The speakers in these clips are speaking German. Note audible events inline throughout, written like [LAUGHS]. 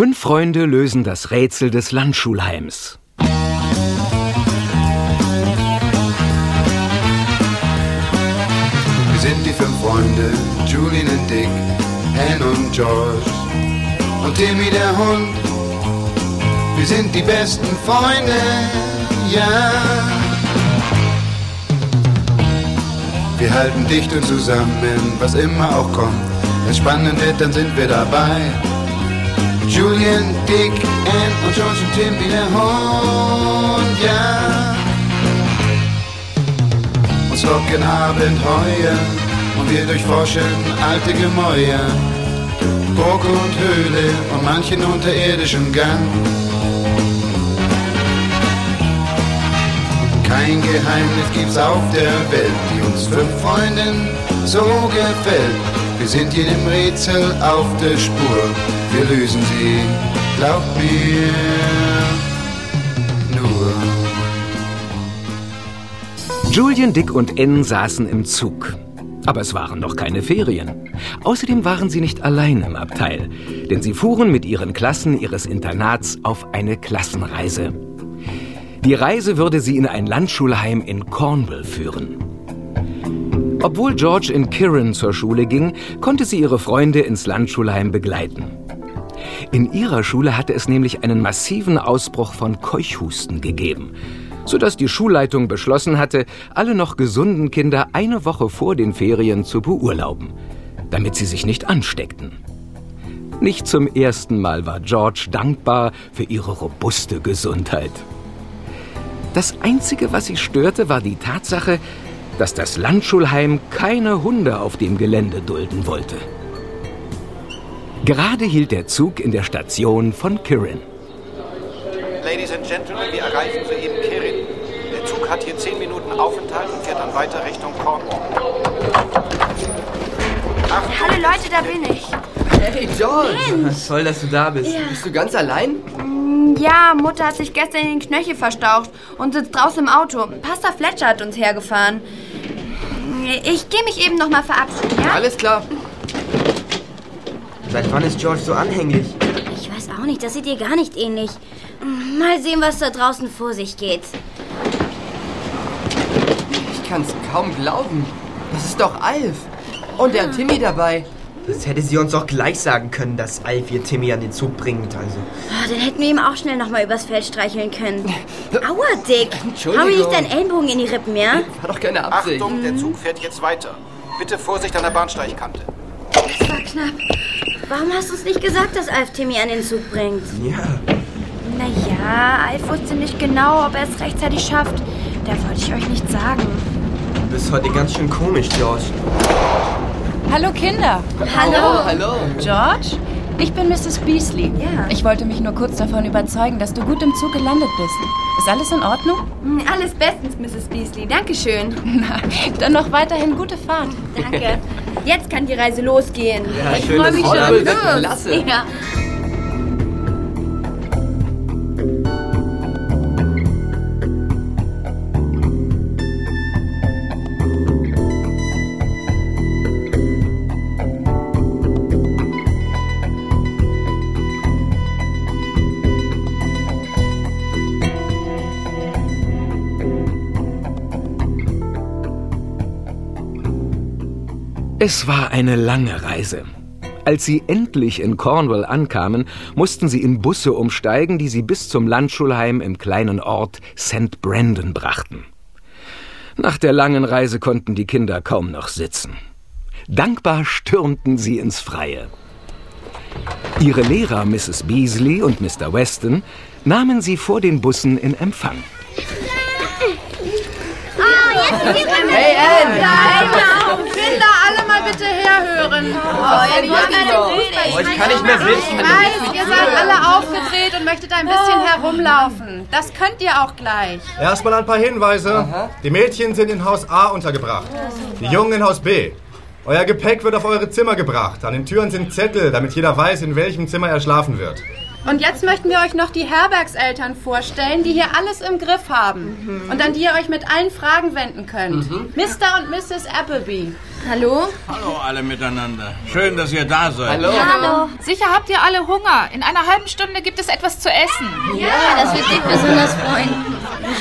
Fünf Freunde lösen das Rätsel des Landschulheims. Wir sind die fünf Freunde, Julian und Dick, Anne und George und Timmy der Hund. Wir sind die besten Freunde, ja. Wir halten dicht und zusammen, was immer auch kommt. Wenn spannend wird, dann sind wir dabei. Julian, Dick, Ann und George und Tim wie der Hund, ja. Uns locken Abenteuer und wir durchforschen alte Gemäuer. Burg und Höhle und manchen unterirdischen Gang. Kein Geheimnis gibt's auf der Welt, die uns fünf Freunden so gefällt. Wir sind jedem Rätsel auf der Spur, wir lösen sie, glaub mir, nur. Julian, Dick und Ann saßen im Zug. Aber es waren noch keine Ferien. Außerdem waren sie nicht allein im Abteil, denn sie fuhren mit ihren Klassen ihres Internats auf eine Klassenreise. Die Reise würde sie in ein Landschulheim in Cornwall führen. Obwohl George in Kirin zur Schule ging, konnte sie ihre Freunde ins Landschulheim begleiten. In ihrer Schule hatte es nämlich einen massiven Ausbruch von Keuchhusten gegeben, sodass die Schulleitung beschlossen hatte, alle noch gesunden Kinder eine Woche vor den Ferien zu beurlauben, damit sie sich nicht ansteckten. Nicht zum ersten Mal war George dankbar für ihre robuste Gesundheit. Das Einzige, was sie störte, war die Tatsache, dass das Landschulheim keine Hunde auf dem Gelände dulden wollte. Gerade hielt der Zug in der Station von Kirin. Ladies and Gentlemen, wir erreichen soeben Kirin. Der Zug hat hier 10 Minuten Aufenthalt und fährt dann weiter Richtung Cornwall. Hallo Leute, da bin ich. Hey George! Toll, dass du da bist. Bist du ganz allein? Ja, Mutter hat sich gestern in den Knöchel verstaucht und sitzt draußen im Auto. Pastor Fletcher hat uns hergefahren. Ich gehe mich eben noch mal verabschieden, ja? Alles klar. Seit wann ist George so anhänglich? Ich weiß auch nicht, das sieht ihr gar nicht ähnlich. Mal sehen, was da draußen vor sich geht. Ich kann's kaum glauben. Das ist doch Alf. Und der hat Timmy dabei. Das hätte sie uns doch gleich sagen können, dass Alf ihr Timmy an den Zug bringt. Also. Ah, dann hätten wir ihm auch schnell noch mal übers Feld streicheln können. [LAUGHS] Aua, Dick. Entschuldigung. Hau mir nicht deinen Ellenbogen in die Rippen, ja? War doch keine Absicht. Achtung, der Zug fährt jetzt weiter. Bitte Vorsicht an der Bahnsteigkante. Das war knapp. Warum hast du uns nicht gesagt, dass Alf Timmy an den Zug bringt? Ja. Naja, Alf wusste nicht genau, ob er es rechtzeitig schafft. Da wollte ich euch nicht sagen. Du bist heute ganz schön komisch, George. Hallo Kinder. Hallo. hallo. George, ich bin Mrs. Beasley. Ja. Ich wollte mich nur kurz davon überzeugen, dass du gut im Zug gelandet bist. Ist alles in Ordnung? Hm, Alles bestens, Mrs. Beasley. Dankeschön. [LAUGHS] Na, dann noch weiterhin gute Fahrt. Danke. Jetzt kann die Reise losgehen. Ja, ich freue mich schon. Klasse. Ja. Es war eine lange Reise. Als sie endlich in Cornwall ankamen, mussten sie in Busse umsteigen, die sie bis zum Landschulheim im kleinen Ort St. Brandon brachten. Nach der langen Reise konnten die Kinder kaum noch sitzen. Dankbar stürmten sie ins Freie. Ihre Lehrer Mrs. Beasley und Mr. Weston nahmen sie vor den Bussen in Empfang. Hey, Anne! Bitte herhören. Oh, ich kann nicht mehr sitzen. Ich weiß, ihr seid alle aufgedreht und möchtet ein bisschen herumlaufen. Das könnt ihr auch gleich. Erstmal ein paar Hinweise. Die Mädchen sind in Haus A untergebracht. Die Jungen in Haus B. Euer Gepäck wird auf eure Zimmer gebracht. An den Türen sind Zettel, damit jeder weiß, in welchem Zimmer er schlafen wird. Und jetzt möchten wir euch noch die Herbergseltern vorstellen, die hier alles im Griff haben. Und an die ihr euch mit allen Fragen wenden könnt. Mr. und Mrs. Appleby. Hallo? Hallo alle miteinander. Schön, dass ihr da seid. Hallo. Hallo. Sicher habt ihr alle Hunger. In einer halben Stunde gibt es etwas zu essen. Ja, das wird dich besonders freuen.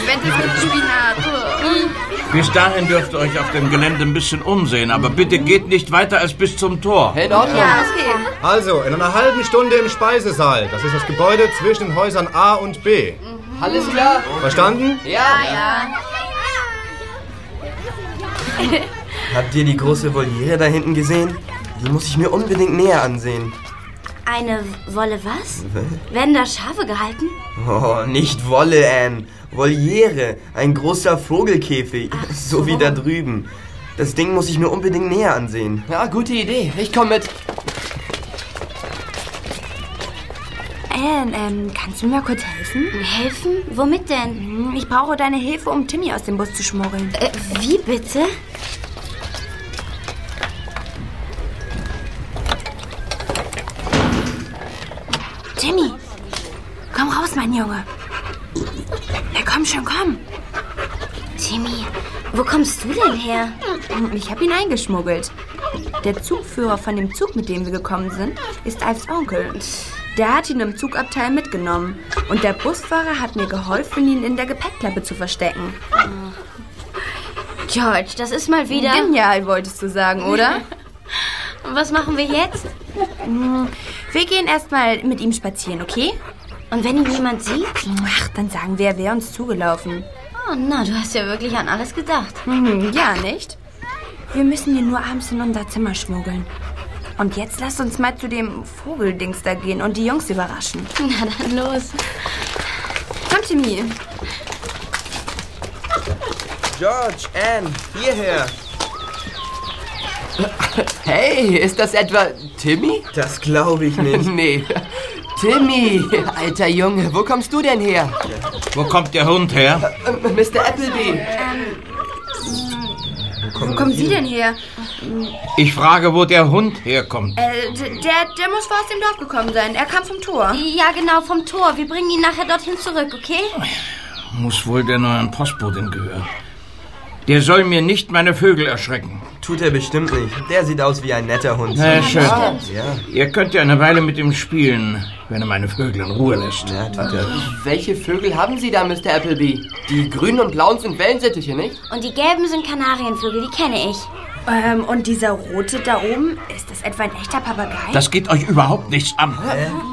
Wenn das mit Spinat. Bis dahin dürft ihr euch auf dem Gelände ein bisschen umsehen, aber bitte geht nicht weiter als bis zum Tor. Hey, in Ordnung. Ja, okay. Also, in einer halben Stunde im Speisesaal. Das ist das Gebäude zwischen den Häusern A und B. Alles klar? Verstanden? Ja. Habt ihr die große Voliere da hinten gesehen? Die muss ich mir unbedingt näher ansehen. Eine Wolle was? Werden da Schafe gehalten? Oh, nicht Wolle, Anne. Voliere. Ein großer Vogelkäfig. so. wie da drüben. Das Ding muss ich mir unbedingt näher ansehen. Ja, gute Idee. Ich komme mit. Anne, ähm, kannst du mir kurz helfen? Helfen? Womit denn? Hm, Ich brauche deine Hilfe, um Timmy aus dem Bus zu schmuggeln. Äh, wie bitte? Timmy, komm raus, mein Junge. Ja, komm schon, komm. Timmy, wo kommst du denn her? Ich habe ihn eingeschmuggelt. Der Zugführer von dem Zug, mit dem wir gekommen sind, ist Alfs Onkel. Der hat ihn im Zugabteil mitgenommen. Und der Busfahrer hat mir geholfen, ihn in der Gepäckklappe zu verstecken. George, das ist mal wieder... Genial, wolltest du sagen, oder? [LAUGHS] Und was machen wir jetzt? Wir gehen erstmal mit ihm spazieren, okay? Und wenn ihn jemand sieht? Ach, dann sagen wir, er wäre uns zugelaufen. Oh, na, du hast ja wirklich an alles gedacht. Hm, ja, nicht? Wir müssen ihn nur abends in unser Zimmer schmuggeln. Und jetzt lass uns mal zu dem Vogeldings da gehen und die Jungs überraschen. Na dann los. Komm, Timmy. George, Anne, hierher. Hey, ist das etwa Timmy? Das glaube ich nicht. [LAUGHS] nee. Timmy, alter Junge, wo kommst du denn her? Wo kommt der Hund her? Äh, Mr. Appleby. Wo kommen Sie denn her? Ich frage, wo der Hund herkommt. Äh, der, der muss wohl aus dem Dorf gekommen sein. Er kam vom Tor. Ja, genau, vom Tor. Wir bringen ihn nachher dorthin zurück, okay? Muss wohl der neuen Postbotin gehören. Der soll mir nicht meine Vögel erschrecken. Tut er bestimmt nicht. Der sieht aus wie ein netter Hund. Na schön. Ja. Ihr könnt ja eine Weile mit ihm spielen, wenn er meine Vögel in Ruhe lässt. Ja, tut er. Welche Vögel haben Sie da, Mr. Appleby? Die grünen und blauen sind Wellensittiche, nicht? Und die gelben sind Kanarienvögel, die kenne ich. Ähm, und dieser rote da oben, ist das etwa ein echter Papagei? Das geht euch überhaupt nichts an.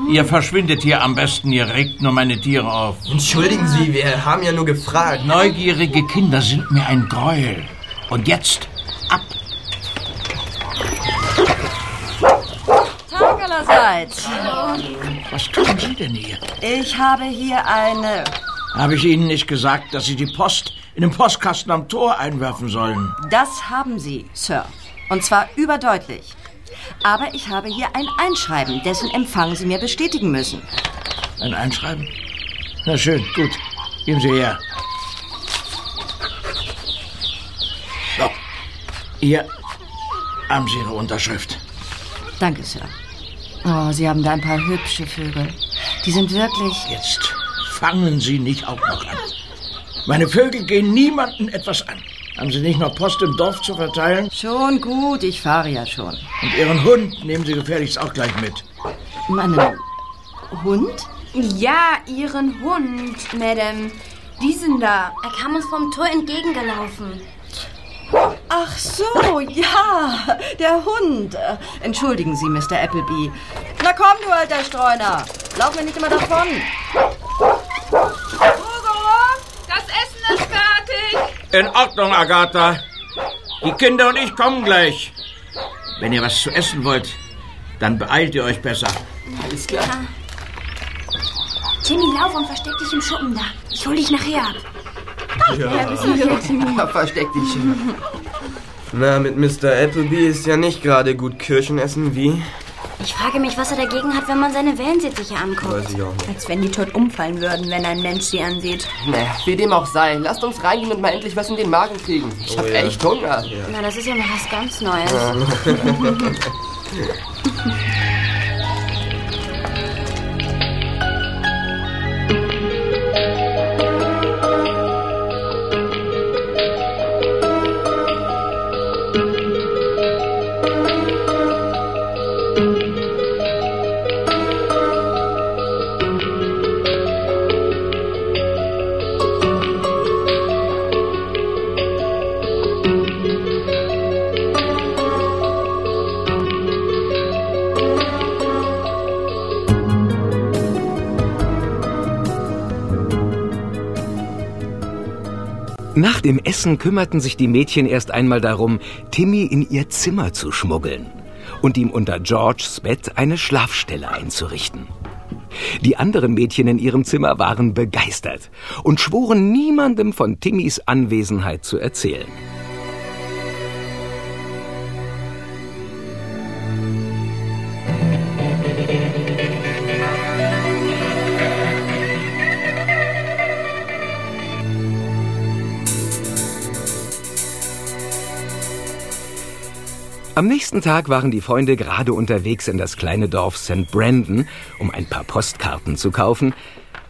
Ihr verschwindet hier am besten, ihr regt nur meine Tiere auf. Entschuldigen Sie, wir haben ja nur gefragt. Neugierige Kinder sind mir ein Gräuel. Und jetzt ab. Tag allerseits. Was tun Sie denn hier? Ich habe hier eine. Habe ich Ihnen nicht gesagt, dass Sie die Post in den Postkasten am Tor einwerfen sollen? Das haben Sie, Sir. Und zwar überdeutlich. Aber ich habe hier ein Einschreiben, dessen Empfang Sie mir bestätigen müssen. Ein Einschreiben? Na schön, gut. Geben Sie her. So. Hier haben Sie Ihre Unterschrift. Danke, Sir. Oh, Sie haben da ein paar hübsche Vögel. Die sind wirklich. Jetzt fangen Sie nicht auch noch an. Meine Vögel gehen niemandem etwas an. Haben Sie nicht noch Post im Dorf zu verteilen? Schon gut, ich fahre ja schon. Und Ihren Hund nehmen Sie gefälligst auch gleich mit. Meinen Hund? Ja, Ihren Hund, Madame. Die sind da. Er kam uns vom Tor entgegengelaufen. Ach so, ja, der Hund. Entschuldigen Sie, Mr. Appleby. Na komm, du alter Streuner. Lauf mir nicht immer davon. Fertig. In Ordnung, Agatha. Die Kinder und ich kommen gleich. Wenn ihr was zu essen wollt, dann beeilt ihr euch besser. Alles klar. Timmy, lauf und versteck dich im Schuppen da. Ich hol dich nachher ab. Ja, versteck dich. Na, mit Mr. Appleby ist ja nicht gerade gut Kirschen essen, wie? Ich frage mich, was er dagegen hat, wenn man seine Wellensittiche anguckt. Weiß ich auch nicht. Als wenn die tot umfallen würden, wenn ein Mensch sie ansieht. Na, wie dem auch sei. Lasst uns reingehen und mal endlich was in den Magen kriegen. Ich hab ja. echt Hunger. Na, das ist ja mal was ganz Neues. [LAUGHS] [LAUGHS] Nach dem Essen kümmerten sich die Mädchen erst einmal darum, Timmy in ihr Zimmer zu schmuggeln und ihm unter Georges Bett eine Schlafstelle einzurichten. Die anderen Mädchen in ihrem Zimmer waren begeistert und schworen niemandem von Timmys Anwesenheit zu erzählen. Am nächsten Tag waren die Freunde gerade unterwegs in das kleine Dorf St. Brandon, um ein paar Postkarten zu kaufen,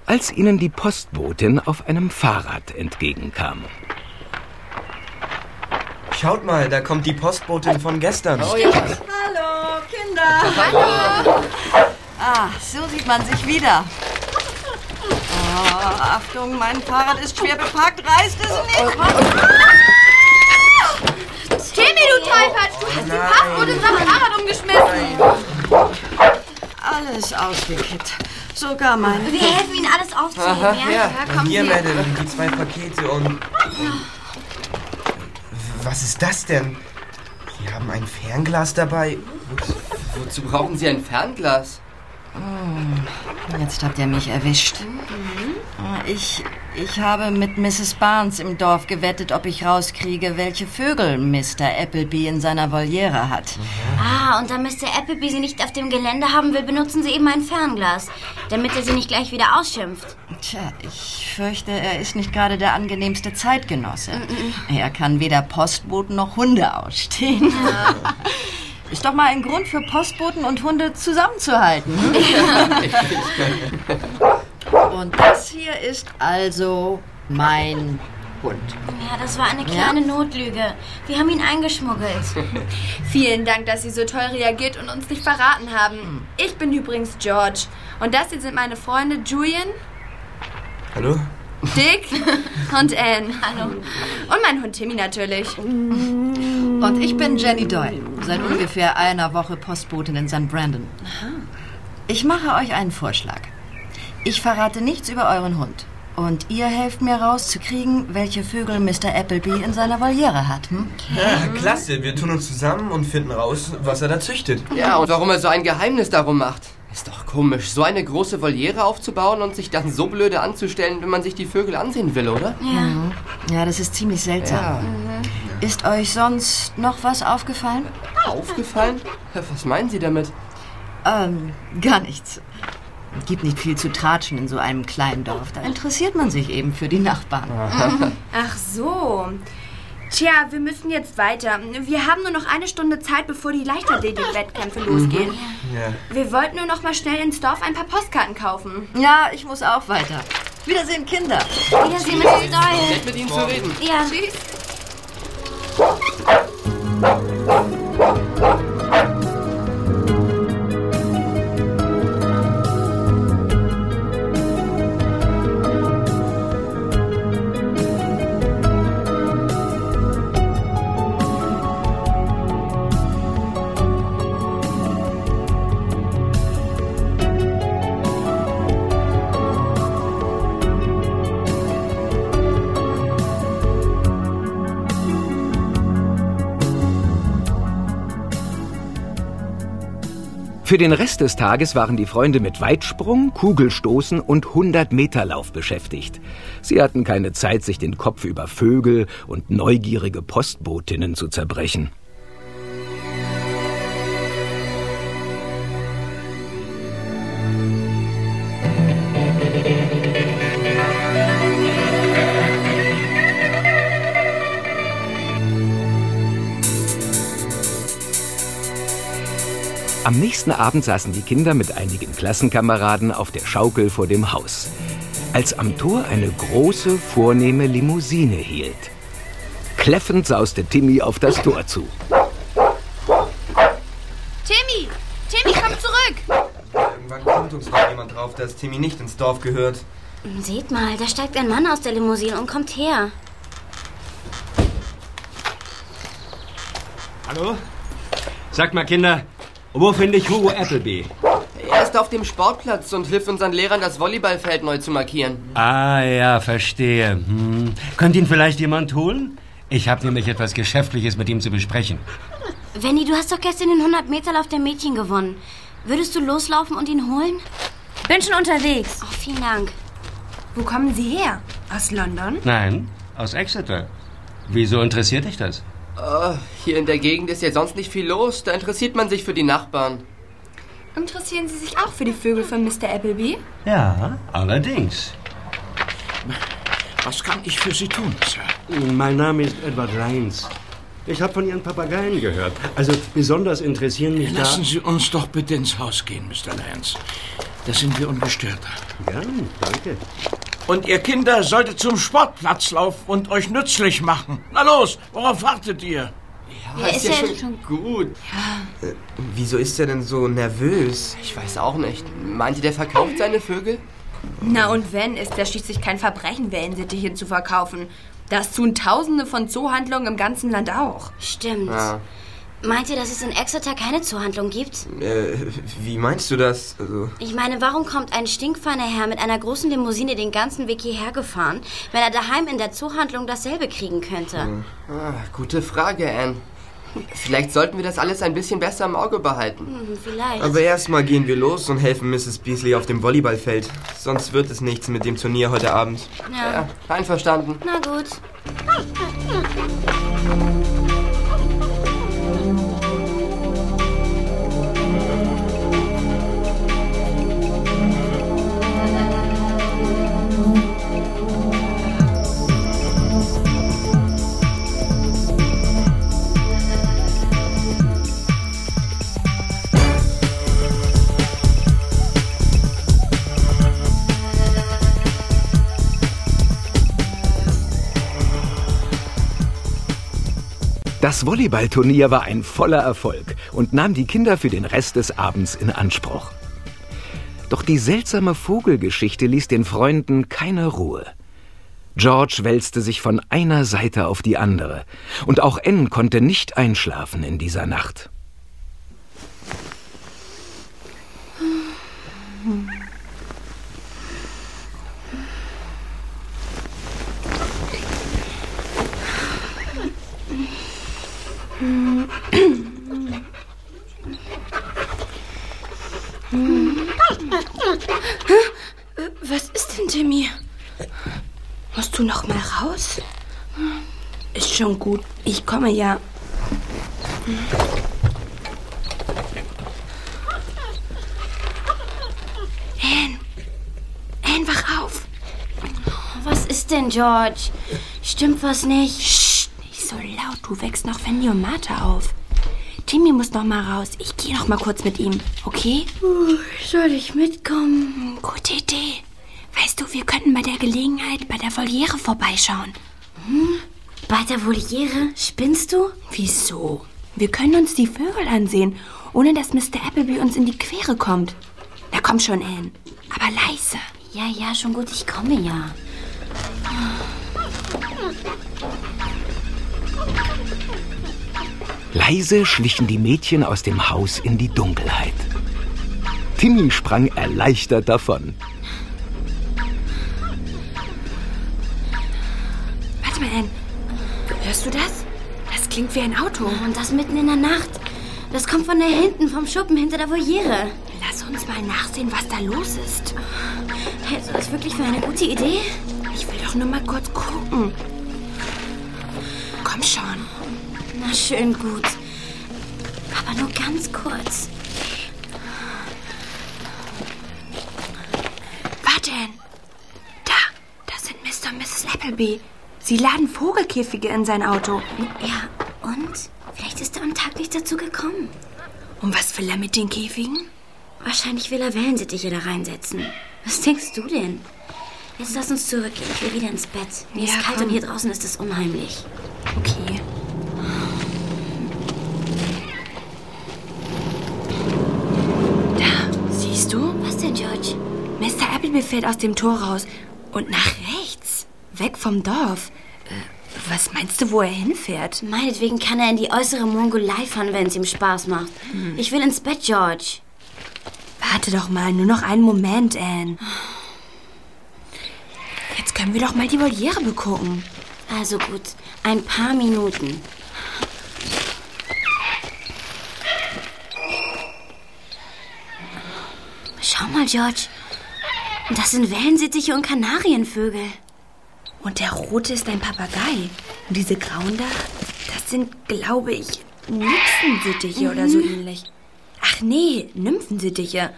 als ihnen die Postbotin auf einem Fahrrad entgegenkam. Schaut mal, da kommt die Postbotin von gestern. Oh ja. Hallo, Kinder. Hallo. Ah, so sieht man sich wieder. Oh, Achtung, mein Fahrrad ist schwer beparkt. Reißt es nicht? Timmy, du Teufel! Die Passwort in sein Fahrrad umgeschmissen! Alles ausgekippt. Sogar mein... Wir helfen Ihnen alles aufzuheben, Aha, ja? ja. komm Hier, hier. Madame, die zwei Pakete und... Was ist das denn? Sie haben ein Fernglas dabei. Wozu brauchen Sie ein Fernglas? Hm, Jetzt habt ihr mich erwischt. Ah, Ich, ich habe mit Mrs. Barnes im Dorf gewettet, ob ich rauskriege, welche Vögel Mr. Appleby in seiner Voliere hat. Ah, und da Mr. Appleby sie nicht auf dem Gelände haben will, benutzen sie eben ein Fernglas, damit er sie nicht gleich wieder ausschimpft. Tja, ich fürchte, er ist nicht gerade der angenehmste Zeitgenosse. Er kann weder Postboten noch Hunde ausstehen. [LAUGHS] Ist doch mal ein Grund für Postboten und Hunde zusammenzuhalten. [LAUGHS] und das hier ist also mein Hund. Ja, das war eine kleine Notlüge. Wir haben ihn eingeschmuggelt. [LAUGHS] Vielen Dank, dass Sie so toll reagiert und uns nicht verraten haben. Ich bin übrigens George. Und das hier sind meine Freunde Julian, Hallo? Dick [LAUGHS] und Anne. Hallo. Und mein Hund Timmy natürlich. Und ich bin Jenny Doyle, seit ungefähr einer Woche Postbotin in St. Brandon. Ich mache euch einen Vorschlag. Ich verrate nichts über euren Hund. Und ihr helft mir rauszukriegen, welche Vögel Mr. Appleby in seiner Voliere hat. Hm? Ja, klasse. Wir tun uns zusammen und finden raus, was er da züchtet. Ja, und warum er so ein Geheimnis darum macht. Ist doch komisch, so eine große Voliere aufzubauen und sich dann so blöde anzustellen, wenn man sich die Vögel ansehen will, oder? Mhm. Ja, das ist ziemlich seltsam. Ja. Ist euch sonst noch was aufgefallen? Aufgefallen? Was meinen Sie damit? Ähm, gar nichts. Gibt nicht viel zu tratschen in so einem kleinen Dorf. Da interessiert man sich eben für die Nachbarn. [LAUGHS] Ach so. Tja, wir müssen jetzt weiter. Wir haben nur noch eine Stunde Zeit, bevor die Leichtathletik-Wettkämpfe losgehen. Ja. Wir wollten nur noch mal schnell ins Dorf ein paar Postkarten kaufen. Ja, ich muss auch weiter. Wiedersehen, Kinder. Wiedersehen, Mrs. Doyle. Nett mit Ihnen zu reden. Ja. Tschüss. Für den Rest des Tages waren die Freunde mit Weitsprung, Kugelstoßen und 100-Meter-Lauf beschäftigt. Sie hatten keine Zeit, sich den Kopf über Vögel und neugierige Postbotinnen zu zerbrechen. Am nächsten Abend saßen die Kinder mit einigen Klassenkameraden auf der Schaukel vor dem Haus, als am Tor eine große, vornehme Limousine hielt. Kläffend sauste Timmy auf das Tor zu. Timmy! Timmy, komm zurück! Irgendwann kommt uns noch jemand drauf, dass Timmy nicht ins Dorf gehört. Seht mal, da steigt ein Mann aus der Limousine und kommt her. Hallo? Sagt mal, Kinder, wo finde ich Hugo Appleby? Er ist auf dem Sportplatz und hilft unseren Lehrern, das Volleyballfeld neu zu markieren. Ah ja, verstehe. Hm. Könnte ihn vielleicht jemand holen? Ich habe nämlich etwas Geschäftliches mit ihm zu besprechen. Wendy, du hast doch gestern den 100-Meter-Lauf der Mädchen gewonnen. Würdest du loslaufen und ihn holen? Bin schon unterwegs. Oh, vielen Dank. Wo kommen Sie her? Aus London? Nein, aus Exeter. Wieso interessiert dich das? Oh, hier in der Gegend ist ja sonst nicht viel los. Da interessiert man sich für die Nachbarn. Interessieren Sie sich auch für die Vögel von Mr. Appleby? Ja, allerdings. Was kann ich für Sie tun, Sir? Mein Name ist Edward Lyons. Ich habe von Ihren Papageien gehört. Also besonders interessieren mich Lassen da... Sie uns doch bitte ins Haus gehen, Mr. Lyons. Da sind wir ungestörter. Gern, danke. Und ihr Kinder solltet zum Sportplatz laufen und euch nützlich machen. Na los, worauf wartet ihr? Ja, ist, ja, schon, gut. Ja. Äh, wieso ist er denn so nervös? Ich weiß auch nicht. Meint ihr, der verkauft seine Vögel? Na und wenn, ist das schließlich kein Verbrechen, Wellensittiche zu verkaufen. Das tun Tausende von Zoohandlungen im ganzen Land auch. Stimmt. Ja. Meint ihr, dass es in Exeter keine Zoohandlung gibt? Äh, wie meinst du das? Also ich meine, warum kommt ein stinkfeiner Herr mit einer großen Limousine den ganzen Weg hierher gefahren, wenn er daheim in der Zoohandlung dasselbe kriegen könnte? Hm. Ah, gute Frage, Anne. Vielleicht sollten wir das alles ein bisschen besser im Auge behalten. Hm, vielleicht. Aber erstmal gehen wir los und helfen Mrs. Beasley auf dem Volleyballfeld. Sonst wird es nichts mit dem Turnier heute Abend. Ja. ja einverstanden. Na gut. Das Volleyballturnier war ein voller Erfolg und nahm die Kinder für den Rest des Abends in Anspruch. Doch die seltsame Vogelgeschichte ließ den Freunden keine Ruhe. George wälzte sich von einer Seite auf die andere, und auch Anne konnte nicht einschlafen in dieser Nacht. Was ist denn, Timmy? Musst du noch mal raus? Ist schon gut. Ich komme ja. Anne. Anne, wach auf. Was ist denn, George? Stimmt was nicht? So laut. Du wächst noch Fanny und Martha auf. Timmy muss noch mal raus. Ich gehe noch mal kurz mit ihm, okay? Uh, soll ich mitkommen? Gute Idee. Weißt du, wir könnten bei der Gelegenheit bei der Voliere vorbeischauen. Hm? Bei der Voliere? Spinnst du? Wieso? Wir können uns die Vögel ansehen, ohne dass Mr. Appleby uns in die Quere kommt. Na komm schon, Anne. Aber leise. Ja, ja, schon gut, ich komme ja. Leise schlichen die Mädchen aus dem Haus in die Dunkelheit. Timmy sprang erleichtert davon. Warte mal, Anne. Hörst du das? Das klingt wie ein Auto. Und das mitten in der Nacht. Das kommt von da hinten, vom Schuppen hinter der Voliere. Lass uns mal nachsehen, was da los ist. Hältst du das wirklich für eine gute Idee? Ich will doch nur mal kurz gucken. Komm schon. Na schön gut. Aber nur ganz kurz. Warte. Da, das sind Mr. und Mrs. Appleby. Sie laden Vogelkäfige in sein Auto. Ja, und? Vielleicht ist er am Tag nicht dazu gekommen. Und was will er mit den Käfigen? Wahrscheinlich will er Wellensittiche da reinsetzen. Was denkst du denn? Jetzt lass uns zurückgehen. Ich will wieder ins Bett. Mir ja, ist kalt komm. und hier draußen ist es unheimlich. Okay. Siehst du? Was denn, George? Mr. Appleby fährt aus dem Tor raus. Und nach rechts. Weg vom Dorf. Äh, was meinst du, wo er hinfährt? Meinetwegen kann er in die äußere Mongolei fahren, wenn es ihm Spaß macht. Hm. Ich will ins Bett, George. Warte doch mal, nur noch einen Moment, Anne. Jetzt können wir doch mal die Voliere begucken. Also gut, ein paar Minuten. Schau mal, George. Das sind Wellensittiche und Kanarienvögel. Und der rote ist ein Papagei. Und diese grauen da, das sind, glaube ich, Nixensittiche oder so ähnlich. Ach nee, Nymphensittiche.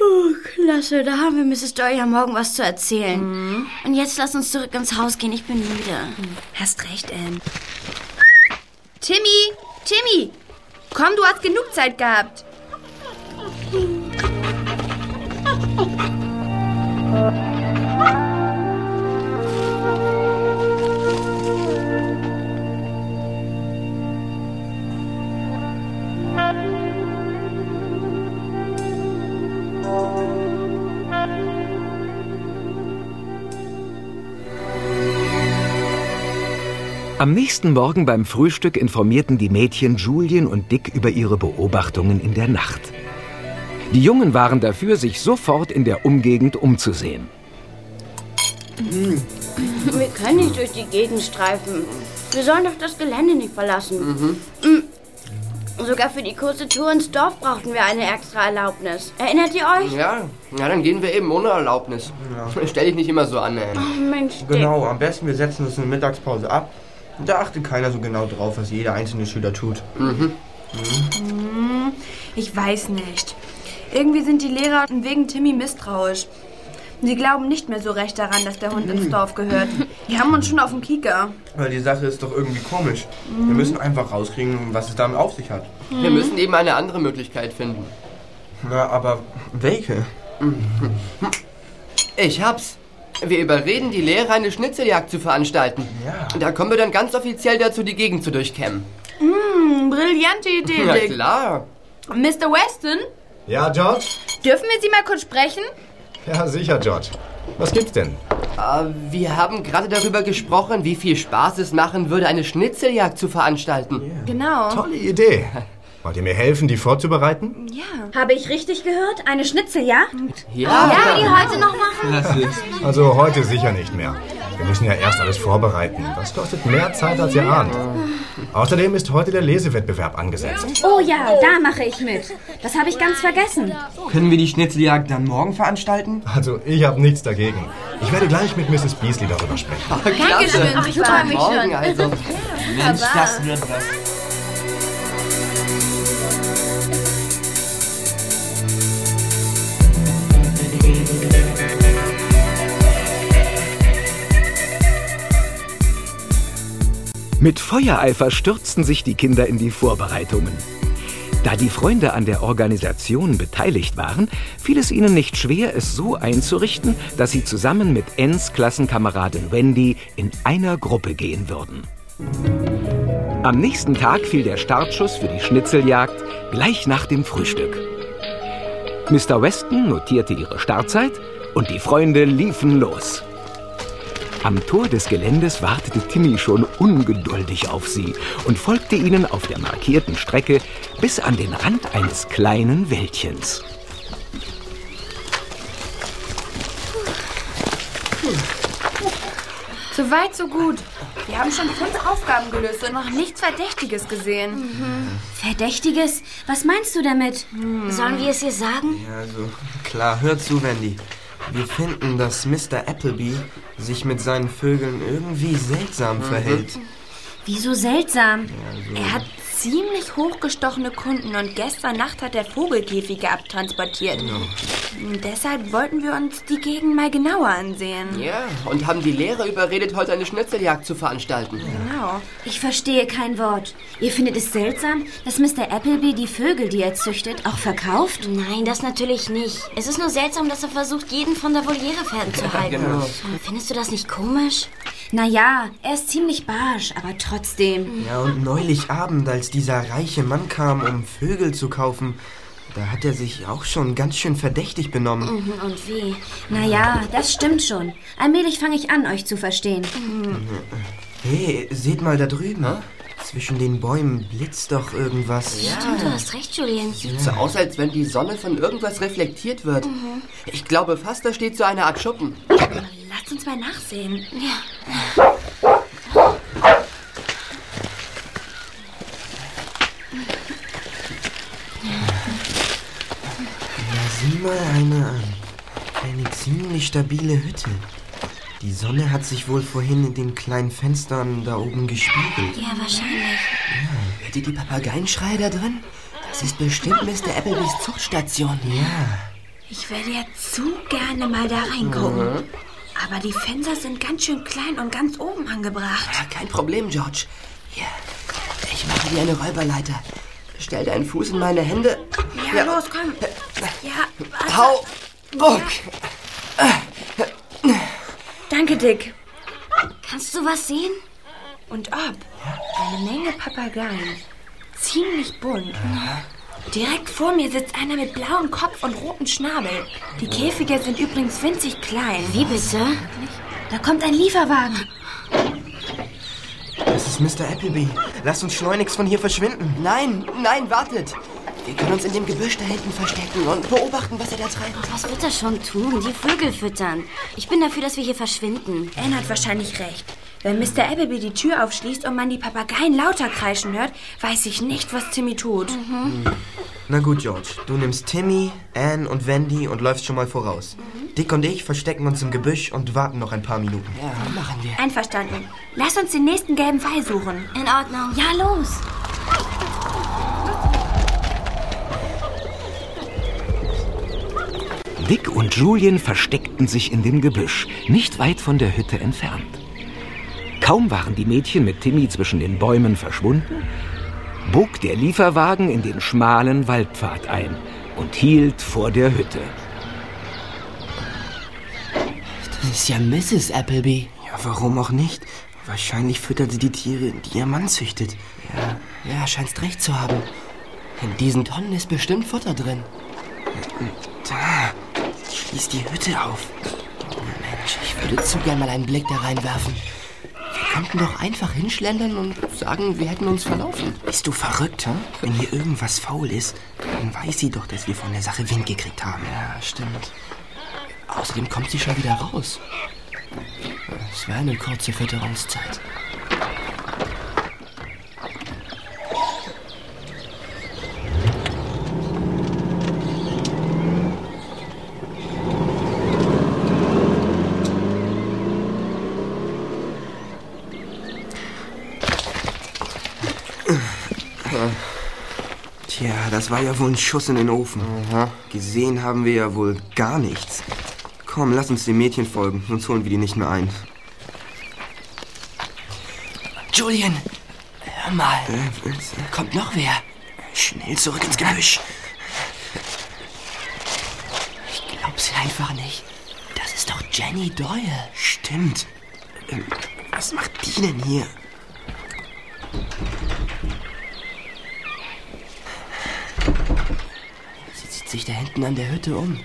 Oh, klasse, da haben wir Mrs. Doyle ja morgen was zu erzählen. Und jetzt lass uns zurück ins Haus gehen, ich bin müde. Hast recht, Anne. Timmy, Timmy, komm, du hast genug Zeit gehabt. Am nächsten Morgen beim Frühstück informierten die Mädchen Julien und Dick über ihre Beobachtungen in der Nacht. Die Jungen waren dafür, sich sofort in der Umgegend umzusehen. Wir können nicht durch die Gegend streifen. Wir sollen doch das Gelände nicht verlassen. Mm. Sogar für die kurze Tour ins Dorf brauchten wir eine extra Erlaubnis. Erinnert ihr euch? Ja, na dann gehen wir eben ohne Erlaubnis. Stell dich nicht immer so an, Anne. Oh, Mensch, Dick. Genau, am besten wir setzen uns eine Mittagspause ab. Und da achtet keiner so genau drauf, was jeder einzelne Schüler tut. Mhm. Hm, Ich weiß nicht. Irgendwie sind die Lehrer wegen Timmy misstrauisch. Sie glauben nicht mehr so recht daran, dass der Hund ins Dorf gehört. Die haben uns schon auf dem Kieker. Weil die Sache ist doch irgendwie komisch. Wir müssen einfach rauskriegen, was es damit auf sich hat. Wir müssen eben eine andere Möglichkeit finden. Na, aber welche? Ich hab's. Wir überreden die Lehrer, eine Schnitzeljagd zu veranstalten. Ja. Da kommen wir dann ganz offiziell dazu, die Gegend zu durchkämmen. Hm, brillante Idee, Dick. klar. Mr. Weston, Ja, George? dürfen wir Sie mal kurz sprechen? Ja, sicher, George. Was gibt's denn? Äh, wir haben gerade darüber gesprochen, wie viel Spaß es machen würde, eine Schnitzeljagd zu veranstalten. Genau. Tolle Idee. Wollt ihr mir helfen, die vorzubereiten? Ja. Habe ich richtig gehört? Eine Schnitzeljagd? Ja. Ja, die heute noch machen? Also heute sicher nicht mehr. Wir müssen ja erst alles vorbereiten. Das kostet mehr Zeit, als ihr ahnt. Außerdem ist heute der Lesewettbewerb angesetzt. Oh ja, da mache ich mit. Das habe ich ganz vergessen. Können wir die Schnitzeljagd dann morgen veranstalten? Also ich habe nichts dagegen. Ich werde gleich mit Mrs. Beasley darüber sprechen. [LAUGHS] Dankeschön, ich freue mich Morgen schon. also. [LAUGHS] Mensch, das wird was. Mit Feuereifer stürzten sich die Kinder in die Vorbereitungen. Da die Freunde an der Organisation beteiligt waren, fiel es ihnen nicht schwer, es so einzurichten, dass sie zusammen mit Enns Klassenkameradin Wendy in einer Gruppe gehen würden. Am nächsten Tag fiel der Startschuss für die Schnitzeljagd gleich nach dem Frühstück. Mr. Weston notierte ihre Startzeit und die Freunde liefen los. Am Tor des Geländes wartete Timmy schon ungeduldig auf sie und folgte ihnen auf der markierten Strecke bis an den Rand eines kleinen Wäldchens. So weit, so gut. Wir haben schon fünf Aufgaben gelöst und noch nichts Verdächtiges gesehen. Verdächtiges? Was meinst du damit? Sollen wir es ihr sagen? Ja, also, klar, hör zu, Wendy. Wir finden, dass Mr. Appleby sich mit seinen Vögeln irgendwie seltsam verhält. Wieso seltsam? Er hat ziemlich hochgestochene Kunden und gestern Nacht hat er Vogelkäfige abtransportiert. Und deshalb wollten wir uns die Gegend mal genauer ansehen. Ja, und haben die Lehrer überredet, heute eine Schnitzeljagd zu veranstalten. Genau. Ich verstehe kein Wort. Ihr findet es seltsam, dass Mr. Appleby die Vögel, die er züchtet, auch verkauft? Nein, das natürlich nicht. Es ist nur seltsam, dass er versucht, jeden von der Voliere fernzuhalten. genau. Findest du das nicht komisch? Naja, er ist ziemlich barsch, aber trotzdem. Ja, und neulich Abend, als dieser reiche Mann kam, um Vögel zu kaufen, da hat er sich auch schon ganz schön verdächtig benommen. Mhm, Und wie? Naja, das stimmt schon. Allmählich fange ich an, euch zu verstehen. Hey, seht mal da drüben. Zwischen den Bäumen blitzt doch irgendwas. Stimmt, du hast recht, Julian. Sieht so aus, als wenn die Sonne von irgendwas reflektiert wird. Mhm. Ich glaube fast, da steht so eine Art Schuppen. Lasst uns mal nachsehen. Ja. Sieh mal eine an. Eine ziemlich stabile Hütte. Die Sonne hat sich wohl vorhin in den kleinen Fenstern da oben gespiegelt. Ja, wahrscheinlich. Hört ihr die Papageienschreie da drin? Das ist bestimmt Mr. Applebys Zuchtstation. Ja. Ich würde ja zu gerne mal da reingucken. Mhm. Aber die Fenster sind ganz schön klein und ganz oben angebracht. Ja, kein Problem, George. Hier, ich mache dir eine Räuberleiter. Stell deinen Fuß in meine Hände. Ja, los, komm. Ja, warte. Hau, Bock. Danke, Dick. Kannst du was sehen? Und ob? Eine Menge Papageien. Ziemlich bunt. Direkt vor mir sitzt einer mit blauem Kopf und rotem Schnabel. Die Käfige sind übrigens winzig klein. Wie bitte? Da kommt ein Lieferwagen. Das ist Mr. Appleby. Lasst uns schleunigst von hier verschwinden. Nein, nein, wartet. Wir können uns in dem Gebüsch da hinten verstecken und beobachten, was er da treibt. Was wird er schon tun? Die Vögel füttern. Ich bin dafür, dass wir hier verschwinden. Anne hat wahrscheinlich recht. Wenn Mr. Appleby die Tür aufschließt und man die Papageien lauter kreischen hört, weiß ich nicht, was Timmy tut. Na gut, George. Du nimmst Timmy, Anne und Wendy und läufst schon mal voraus. Dick und ich verstecken uns im Gebüsch und warten noch ein paar Minuten. Ja, machen wir. Einverstanden. Lass uns den nächsten gelben Pfeil suchen. In Ordnung. Ja, los. Dick und Julien versteckten sich in dem Gebüsch, nicht weit von der Hütte entfernt. Kaum waren die Mädchen mit Timmy zwischen den Bäumen verschwunden, bog der Lieferwagen in den schmalen Waldpfad ein und hielt vor der Hütte. Das ist ja Mrs. Appleby. Ja, warum auch nicht? Wahrscheinlich füttert sie die Tiere, die ihr Mann züchtet. Ja, ja, scheinst recht zu haben. In diesen Tonnen ist bestimmt Futter drin. Da, schließt die Hütte auf. Mensch, ich würde zu gern mal einen Blick da reinwerfen. Wir könnten doch einfach hinschlendern und sagen, wir hätten uns verlaufen. Bist du verrückt, hä? Wenn hier irgendwas faul ist, dann weiß sie doch, dass wir von der Sache Wind gekriegt haben. Ja, stimmt. Außerdem kommt sie schon wieder raus. Es wäre eine kurze Fütterungszeit. Tja, das war ja wohl ein Schuss in den Ofen. Gesehen haben wir ja wohl gar nichts. Komm, lass uns den Mädchen folgen, sonst holen wir die nicht mehr ein. Julian, hör mal. Äh, Kommt noch wer? Schnell zurück ins Gebüsch. Ich glaub's einfach nicht. Das ist doch Jenny Doyle. Stimmt. Was macht die denn hier? Sie zieht sich da hinten an der Hütte um.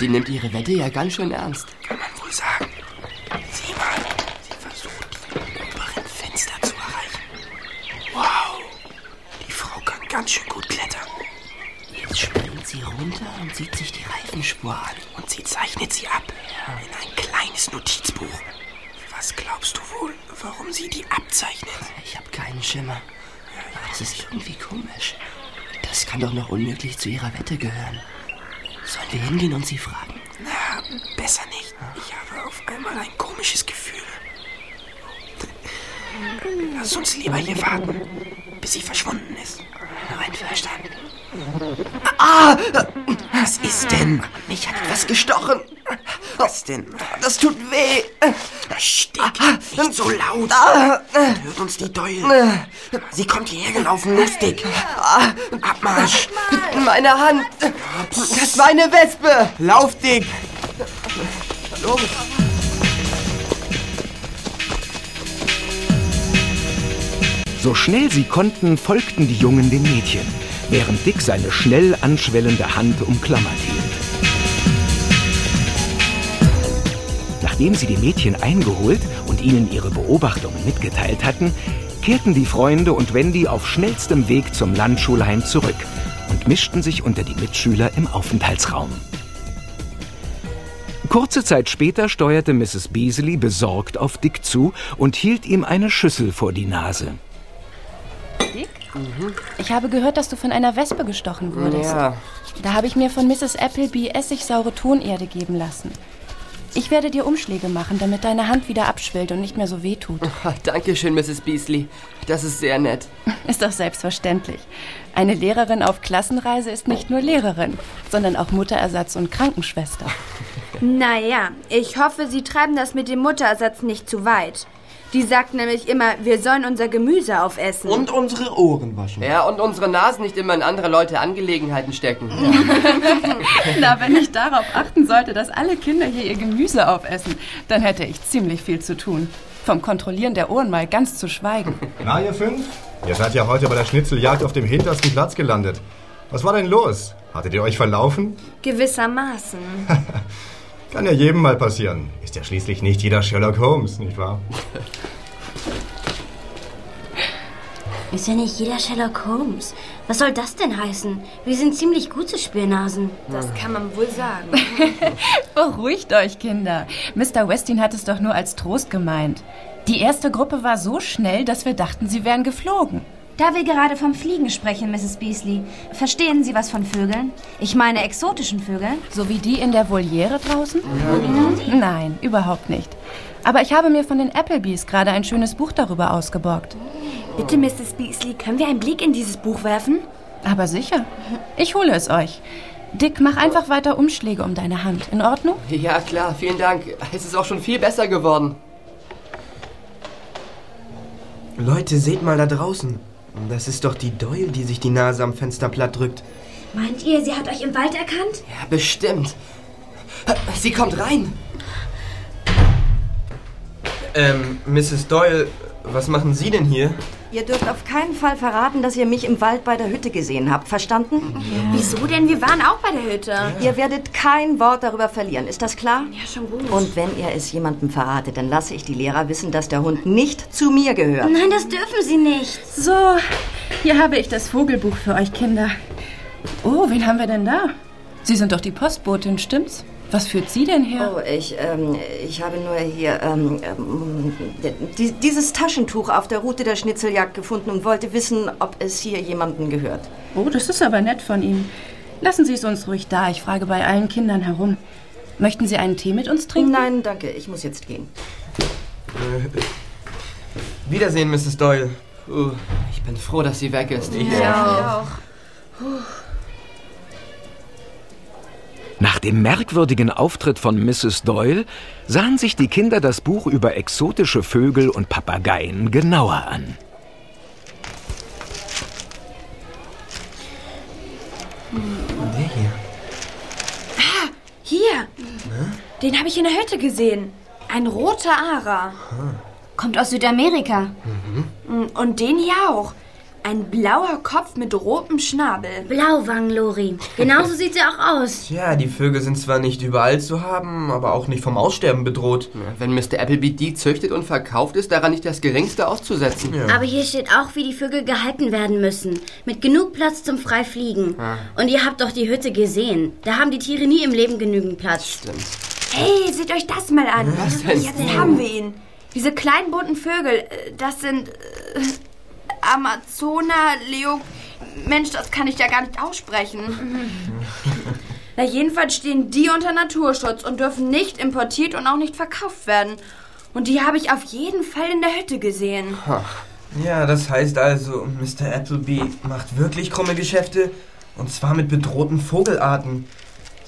Die nimmt ihre Wette ja ganz schön ernst. Doch unmöglich zu ihrer Wette gehören. Sollen wir hingehen und sie fragen? Na, besser nicht. Ich habe auf einmal ein komisches Gefühl. Lass uns lieber hier warten, bis sie verschwunden ist. Einverstanden. Ah! Was ist denn? Mich hat etwas gestochen. Was denn? Das tut weh. Stick, nicht so laut. Hört uns die Doyle. Sie kommt hierher gelaufen, lustig. Abmarsch. Meine Hand. Das war eine Wespe. Lauf, Dick. Los. So schnell sie konnten, folgten die Jungen den Mädchen, während Dick seine schnell anschwellende Hand umklammert Nachdem sie die Mädchen eingeholt und ihnen ihre Beobachtungen mitgeteilt hatten, kehrten die Freunde und Wendy auf schnellstem Weg zum Landschulheim zurück und mischten sich unter die Mitschüler im Aufenthaltsraum. Kurze Zeit später steuerte Mrs. Beasley besorgt auf Dick zu und hielt ihm eine Schüssel vor die Nase. Dick? Ich habe gehört, dass du von einer Wespe gestochen wurdest. Ja. Da habe ich mir von Mrs. Appleby essigsaure Tonerde geben lassen. Ich werde dir Umschläge machen, damit deine Hand wieder abschwillt und nicht mehr so wehtut. [LAUGHS] Dankeschön, Mrs. Beasley. Das ist sehr nett. Ist doch selbstverständlich. Eine Lehrerin auf Klassenreise ist nicht nur Lehrerin, sondern auch Mutterersatz und Krankenschwester. Naja, ich hoffe, Sie treiben das mit dem Mutterersatz nicht zu weit. Die sagt nämlich immer, wir sollen unser Gemüse aufessen. Und unsere Ohren waschen. Ja, und unsere Nasen nicht immer in andere Leute Angelegenheiten stecken. [LAUGHS] Na, wenn ich darauf achten sollte, dass alle Kinder hier ihr Gemüse aufessen, dann hätte ich ziemlich viel zu tun. Vom Kontrollieren der Ohren mal ganz zu schweigen. [LAUGHS] Na, ihr fünf? Ihr seid ja heute bei der Schnitzeljagd auf dem hintersten Platz gelandet. Was war denn los? Hattet ihr euch verlaufen? Gewissermaßen. [LAUGHS] Kann ja jedem mal passieren. Ist ja schließlich nicht jeder Sherlock Holmes, nicht wahr? [LAUGHS] Ist ja nicht jeder Sherlock Holmes. Was soll das denn heißen? Wir sind ziemlich gute Spürnasen. Das kann man wohl sagen. [LAUGHS] Beruhigt euch, Kinder. Mr. Westin hat es doch nur als Trost gemeint. Die erste Gruppe war so schnell, dass wir dachten, sie wären geflogen. Da wir gerade vom Fliegen sprechen, Mrs. Beasley, verstehen Sie was von Vögeln? Ich meine exotischen Vögeln? So wie die in der Voliere draußen? Nein, überhaupt nicht. Aber ich habe mir von den Applebys gerade ein schönes Buch darüber ausgeborgt. Bitte, Mrs. Beasley, können wir einen Blick in dieses Buch werfen? Aber sicher. Ich hole es euch. Dick, mach einfach weiter Umschläge um deine Hand. In Ordnung? Ja, klar, vielen Dank. Es ist auch schon viel besser geworden. Leute, seht mal da draußen. Das ist doch die Doyle, die sich die Nase am Fenster platt drückt. Meint ihr, sie hat euch im Wald erkannt? Ja, bestimmt. Sie kommt rein. Ähm, Mrs. Doyle, was machen Sie denn hier? Ihr dürft auf keinen Fall verraten, dass ihr mich im Wald bei der Hütte gesehen habt. Verstanden? Wieso denn? Wir waren auch bei der Hütte. Ihr werdet kein Wort darüber verlieren. Ist das klar? Ja, schon gut. Und wenn ihr es jemandem verratet, dann lasse ich die Lehrer wissen, dass der Hund nicht zu mir gehört. Nein, das dürfen Sie nicht. So, hier habe ich das Vogelbuch für euch Kinder. Oh, wen haben wir denn da? Sie sind doch die Postbotin, stimmt's? Was führt Sie denn her? Oh, ich, ähm, ich habe nur hier ähm, ähm, die, dieses Taschentuch auf der Route der Schnitzeljagd gefunden und wollte wissen, ob es hier jemandem gehört. Oh, das ist aber nett von Ihnen. Lassen Sie es uns ruhig da. Ich frage bei allen Kindern herum. Möchten Sie einen Tee mit uns trinken? Nein, danke. Ich muss jetzt gehen. Äh, Wiedersehen, Mrs. Doyle. Uh, ich bin froh, dass sie weg ist. Ja, auch. Nach dem merkwürdigen Auftritt von Mrs. Doyle sahen sich die Kinder das Buch über exotische Vögel und Papageien genauer an. Und der hier? Ah, hier. Den habe ich in der Hütte gesehen. Ein roter Ara. Kommt aus Südamerika. Und den hier auch. Ein blauer Kopf mit rotem Schnabel. Blauwangen, Lori. Genauso sieht sie auch aus. [LAUGHS] Tja, die Vögel sind zwar nicht überall zu haben, aber auch nicht vom Aussterben bedroht. Ja, wenn Mr. Appleby die züchtet und verkauft, ist daran nicht das Geringste auszusetzen. Ja. Aber hier steht auch, wie die Vögel gehalten werden müssen. Mit genug Platz zum Freifliegen. Ah. Und ihr habt doch die Hütte gesehen. Da haben die Tiere nie im Leben genügend Platz. Stimmt. Hey, seht euch das mal an. Was denn? Jetzt haben wir ihn. Diese kleinen bunten Vögel, äh, das sind äh, Amazona Leo. Mensch, das kann ich ja gar nicht aussprechen. [LAUGHS] Na, jedenfalls stehen die unter Naturschutz und dürfen nicht importiert und auch nicht verkauft werden. Und die habe ich auf jeden Fall in der Hütte gesehen. Ja, das heißt also, Mr. Appleby macht wirklich krumme Geschäfte. Und zwar mit bedrohten Vogelarten.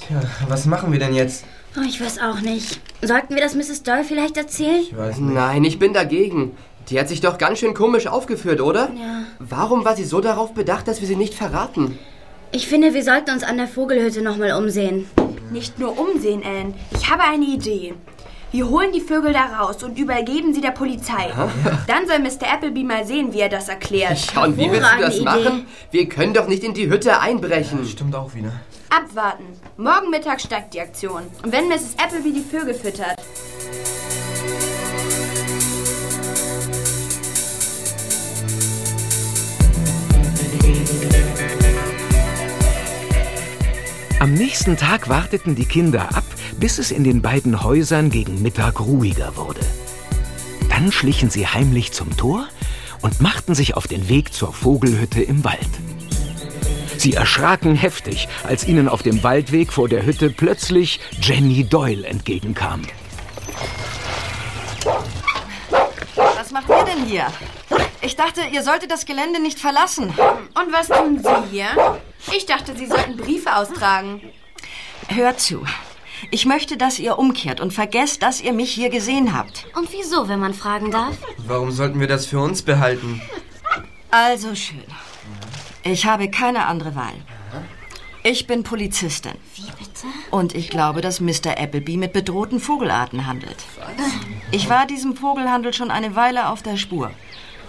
Tja, was machen wir denn jetzt? Oh, ich weiß auch nicht. Sollten wir das Mrs. Doyle vielleicht erzählen? Ich weiß nicht. Nein, ich bin dagegen. Die hat sich doch ganz schön komisch aufgeführt, oder? Ja. Warum war sie so darauf bedacht, dass wir sie nicht verraten? Ich finde, wir sollten uns an der Vogelhütte nochmal umsehen. Nicht nur umsehen, Anne. Ich habe eine Idee. Wir holen die Vögel da raus und übergeben sie der Polizei. [LAUGHS] Dann soll Mr. Appleby mal sehen, wie er das erklärt. Ja, und wie willst du das Hervorragende machen? Wir können doch nicht in die Hütte einbrechen. Stimmt auch wieder. Abwarten. Morgen Mittag steigt die Aktion. Und wenn Mrs. Appleby die Vögel füttert, Am nächsten Tag warteten die Kinder ab, bis es in den beiden Häusern gegen Mittag ruhiger wurde. Dann schlichen sie heimlich zum Tor und machten sich auf den Weg zur Vogelhütte im Wald. Sie erschraken heftig, als ihnen auf dem Waldweg vor der Hütte plötzlich Jenny Doyle entgegenkam. Was macht ihr denn hier? Ich dachte, ihr solltet das Gelände nicht verlassen. Und was tun Sie hier? Ich dachte, Sie sollten Briefe austragen. Hört zu. Ich möchte, dass ihr umkehrt und vergesst, dass ihr mich hier gesehen habt. Und wieso, wenn man fragen darf? Warum sollten wir das für uns behalten? Also schön. Ich habe keine andere Wahl. Ich bin Polizistin. Wie bitte? Und ich glaube, dass Mr. Appleby mit bedrohten Vogelarten handelt. Ich war diesem Vogelhandel schon eine Weile auf der Spur.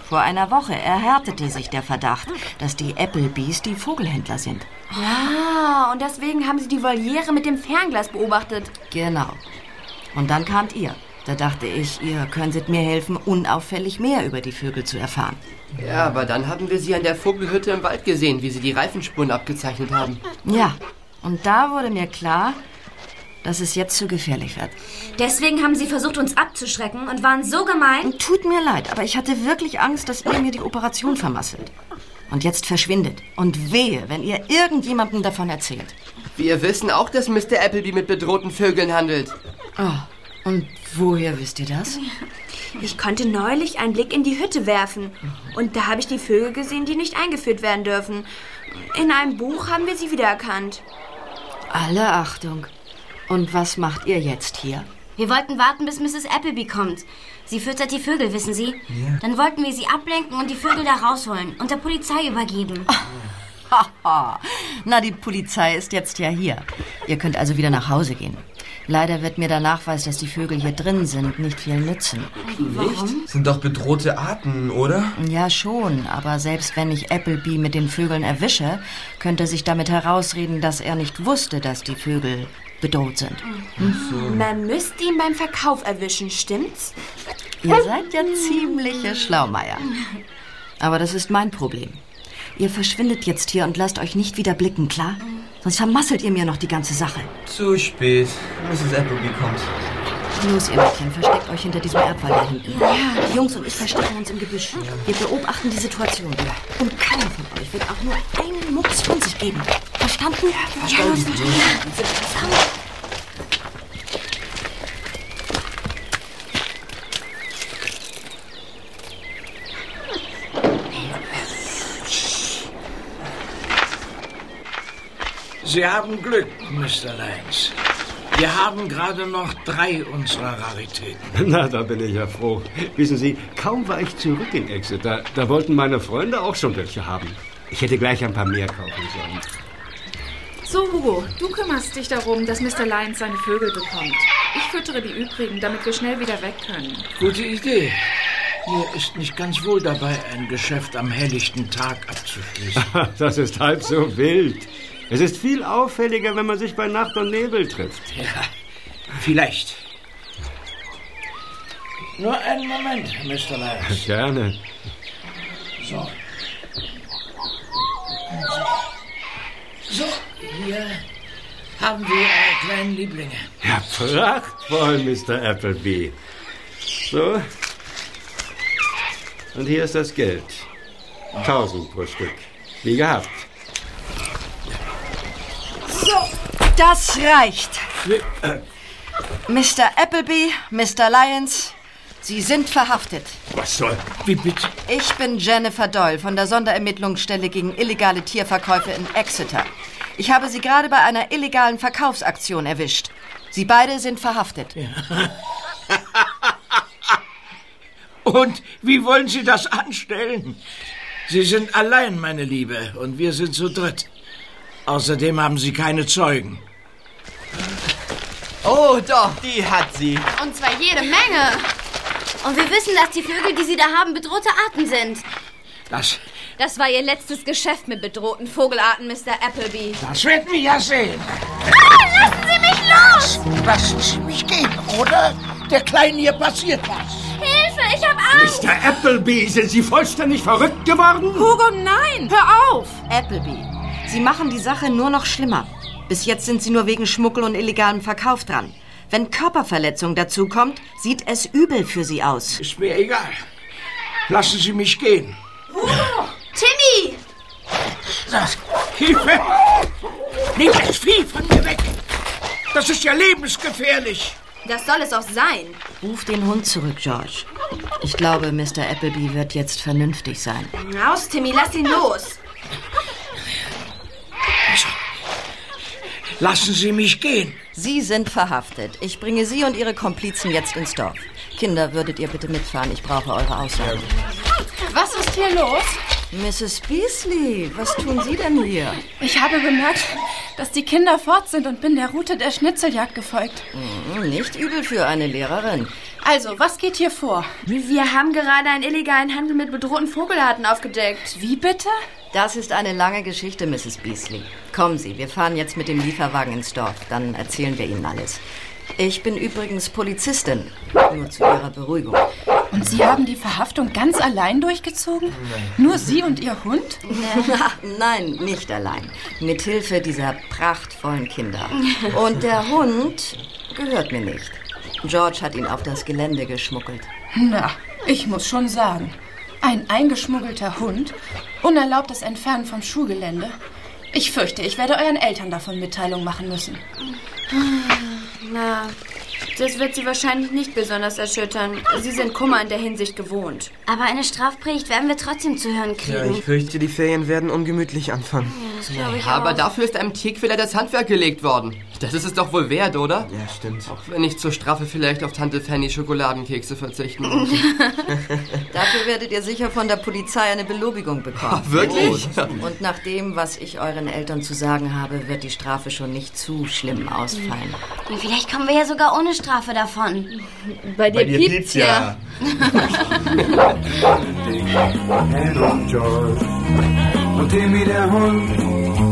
Vor einer Woche erhärtete sich der Verdacht, dass die Applebys die Vogelhändler sind. Ja, und deswegen haben Sie die Voliere mit dem Fernglas beobachtet. Genau. Und dann kamt ihr. Da dachte ich, ihr könntet mir helfen, unauffällig mehr über die Vögel zu erfahren. Ja, aber dann haben wir sie an der Vogelhütte im Wald gesehen, wie sie die Reifenspuren abgezeichnet haben. Ja, und da wurde mir klar, dass es jetzt zu gefährlich wird. Deswegen haben Sie versucht, uns abzuschrecken und waren so gemein. Tut mir leid, aber ich hatte wirklich Angst, dass ihr mir die Operation vermasselt. Und jetzt verschwindet. Und wehe, wenn ihr irgendjemandem davon erzählt. Wir wissen auch, dass Mr. Appleby mit bedrohten Vögeln handelt. Oh, und woher wisst ihr das? Ich konnte neulich einen Blick in die Hütte werfen. Und da habe ich die Vögel gesehen, die nicht eingeführt werden dürfen. In einem Buch haben wir sie wiedererkannt. Alle Achtung. Und was macht ihr jetzt hier? Wir wollten warten, bis Mrs. Appleby kommt. Sie füttert die Vögel, wissen Sie? Ja. Dann wollten wir sie ablenken und die Vögel da rausholen und der Polizei übergeben. [LAUGHS] Haha. Na, die Polizei ist jetzt ja hier. Ihr könnt also wieder nach Hause gehen. Leider wird mir der Nachweis, dass die Vögel hier drin sind, nicht viel nützen. Nicht? Sind doch bedrohte Arten, oder? Ja, schon. Aber selbst wenn ich Appleby mit den Vögeln erwische, könnte er sich damit herausreden, dass er nicht wusste, dass die Vögel bedroht sind. Hm? Man müsste ihn beim Verkauf erwischen, stimmt's? Ihr seid ja ziemliche Schlaumeier. Aber das ist mein Problem. Ihr verschwindet jetzt hier und lasst euch nicht wieder blicken, klar? Sonst vermasselt ihr mir noch die ganze Sache. Zu spät. Mrs. Appleby kommt. Los, ihr Mädchen, versteckt euch hinter diesem Erdwall da hinten. Ja. Die Jungs und ich verstecken uns im Gebüsch. Wir beobachten die Situation. Und keiner von euch wird auch nur einen Mucks von sich geben. Verstanden? Ja, los, Sie haben Glück, Mr. Lyons. Wir haben gerade noch drei unserer Raritäten. [LAUGHS] Na, da bin ich ja froh. Wissen Sie, kaum war ich zurück in Exeter, da wollten meine Freunde auch schon welche haben. Ich hätte gleich ein paar mehr kaufen sollen. So, Hugo, du kümmerst dich darum, dass Mr. Lyons seine Vögel bekommt. Ich füttere die übrigen, damit wir schnell wieder weg können. Gute Idee. Mir ist nicht ganz wohl dabei, ein Geschäft am helllichten Tag abzuschließen. [LAUGHS] das ist halb so wild. Es ist viel auffälliger, wenn man sich bei Nacht und Nebel trifft. Ja, vielleicht. Nur einen Moment, Mr. Lyons. Gerne. So. So, hier haben wir eure kleinen Lieblinge. Ja, prachtvoll, Mr. Appleby. So. Und hier ist das Geld. Tausend pro Stück. Wie gehabt. So, das reicht. Mr. Appleby, Mr. Lyons, Sie sind verhaftet. Was soll? Wie bitte? Ich bin Jennifer Doyle von der Sonderermittlungsstelle gegen illegale Tierverkäufe in Exeter. Ich habe Sie gerade bei einer illegalen Verkaufsaktion erwischt. Sie beide sind verhaftet. [LAUGHS] Und wie wollen Sie das anstellen? Sie sind allein, meine Liebe, und wir sind zu dritt. Außerdem haben Sie keine Zeugen. Oh, doch, die hat sie. Und zwar jede Menge. Und wir wissen, dass die Vögel, die Sie da haben, bedrohte Arten sind. Das, Das war Ihr letztes Geschäft mit bedrohten Vogelarten, Mr. Appleby. das werden wir ja sehen. Ah, lassen Sie mich los! Lassen Sie mich gehen, oder? Der Kleinen hier passiert was. Hilfe, ich habe Angst! Mr. Appleby, sind Sie vollständig verrückt geworden? Hugo, nein! Hör auf! Appleby, Sie machen die Sache nur noch schlimmer. Bis jetzt sind sie nur wegen Schmuggel und illegalem Verkauf dran. Wenn Körperverletzung dazu kommt, sieht es übel für sie aus. Ist mir egal. Lassen Sie mich gehen. Timmy! Das, Hilfe! Nehmt das Vieh von mir weg! Das ist ja lebensgefährlich! Das soll es auch sein. Ruf den Hund zurück, George. Ich glaube, Mr. Appleby wird jetzt vernünftig sein. Raus, Timmy, lass ihn los. Lassen Sie mich gehen. Sie sind verhaftet. Ich bringe Sie und Ihre Komplizen jetzt ins Dorf. Kinder, würdet ihr bitte mitfahren? Ich brauche eure Aussage. Was ist hier los? Mrs. Beasley, was tun Sie denn hier? Ich habe bemerkt, dass die Kinder fort sind und bin der Route der Schnitzeljagd gefolgt. Hm, nicht übel für eine Lehrerin. Also, was geht hier vor? Wir haben gerade einen illegalen Handel mit bedrohten Vogelarten aufgedeckt. Wie bitte? Das ist eine lange Geschichte, Mrs. Beasley. Kommen Sie, wir fahren jetzt mit dem Lieferwagen ins Dorf. Dann erzählen wir Ihnen alles. Ich bin übrigens Polizistin. Nur zu Ihrer Beruhigung. Und Sie haben die Verhaftung ganz allein durchgezogen? Nur Sie und Ihr Hund? [LAUGHS] Nein, nicht allein. Mithilfe dieser prachtvollen Kinder. Und der Hund gehört mir nicht. George hat ihn auf das Gelände geschmuggelt. Na, ich muss schon sagen. Ein eingeschmuggelter Hund? Unerlaubtes Entfernen vom Schulgelände? Ich fürchte, ich werde euren Eltern davon Mitteilung machen müssen. Na, das wird sie wahrscheinlich nicht besonders erschüttern. Sie sind Kummer in der Hinsicht gewohnt. Aber eine Strafpredigt werden wir trotzdem zu hören kriegen. Ja, ich fürchte, die Ferien werden ungemütlich anfangen. das glaube ich Aber auch. dafür ist einem Tierquäler das Handwerk gelegt worden. Das ist es doch wohl wert, oder? Ja, stimmt. Auch wenn ich zur Strafe vielleicht auf Tante Fanny Schokoladenkekse verzichten muss. [LAUGHS] Dafür werdet ihr sicher von der Polizei eine Belobigung bekommen. Ah, wirklich? Und nach dem, was ich euren Eltern zu sagen habe, wird die Strafe schon nicht zu schlimm ausfallen. Und vielleicht kommen wir ja sogar ohne Strafe davon. Bei dir dir piept's piept's ja. George und Timmy der Hund.